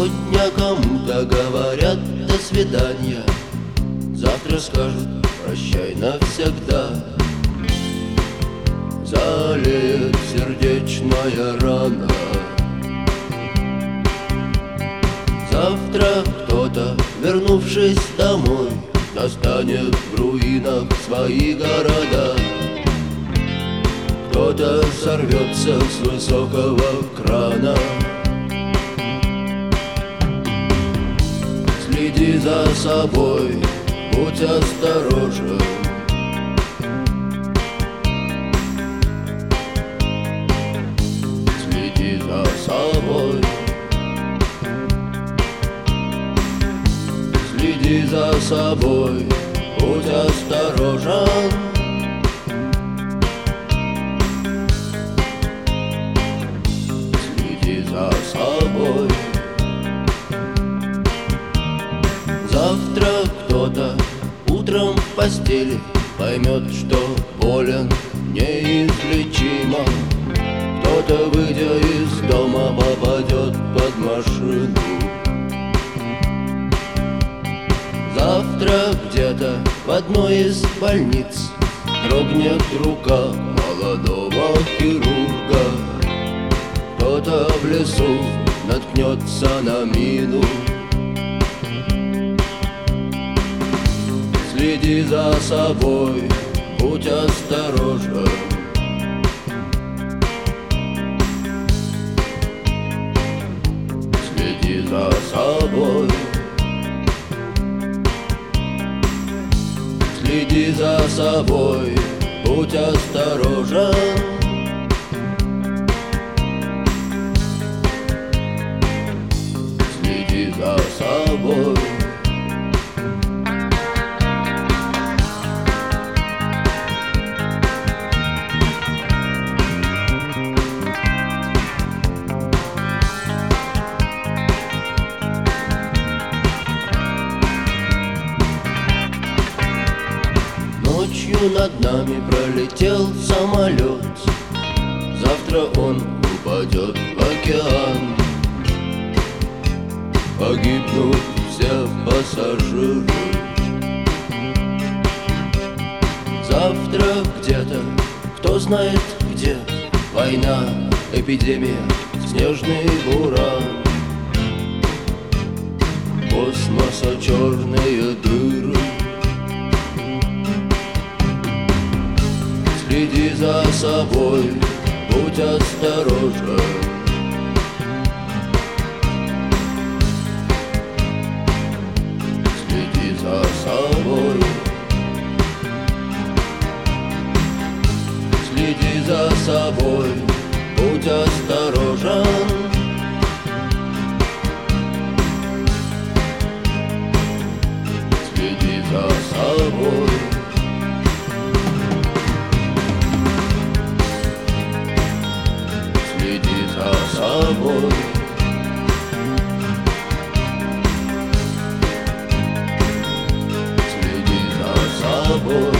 Сегодня кому-то говорят до свидания Завтра скажут прощай навсегда Залеет сердечная рана. Завтра кто-то, вернувшись домой Достанет в руинах свои города. Кто-то сорвется с высокого крана Следи за собой, будь осторожен. Следи за собой. Следи за собой, будь осторожен утром в постели Поймет, что болен неизлечимо. Кто-то, выйдя из дома, попадет под машину. Завтра где-то в одной из больниц Дрогнет рука молодого хирурга. Кто-то в лесу наткнется на мину Следи за собой, будь осторожен Следи за собой. Следи за собой, будь осторожен Следи за собой Ночью над нами пролетел самолет. Завтра он упадет в океан. Погибнут все пассажиры. Завтра где-то, кто знает где Война, эпидемия, снежный буран. Космоса черные собой, будь осторожен. Следи за собой. Следи за собой, будь осторожен. тобой. Следи за собой.